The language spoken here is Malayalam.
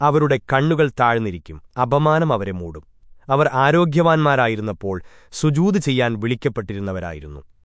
അവരുടെ കണ്ണുകൾ താഴ്ന്നിരിക്കും. അപമാനം അവരെ മൂടും. അവർ ആരോഗ്യവാന്മാരായിരുന്നപ്പോൾ സുജൂത് ചെയ്യാൻ വിളിക്കപ്പെട്ടിരുന്നവരായിരുന്നു.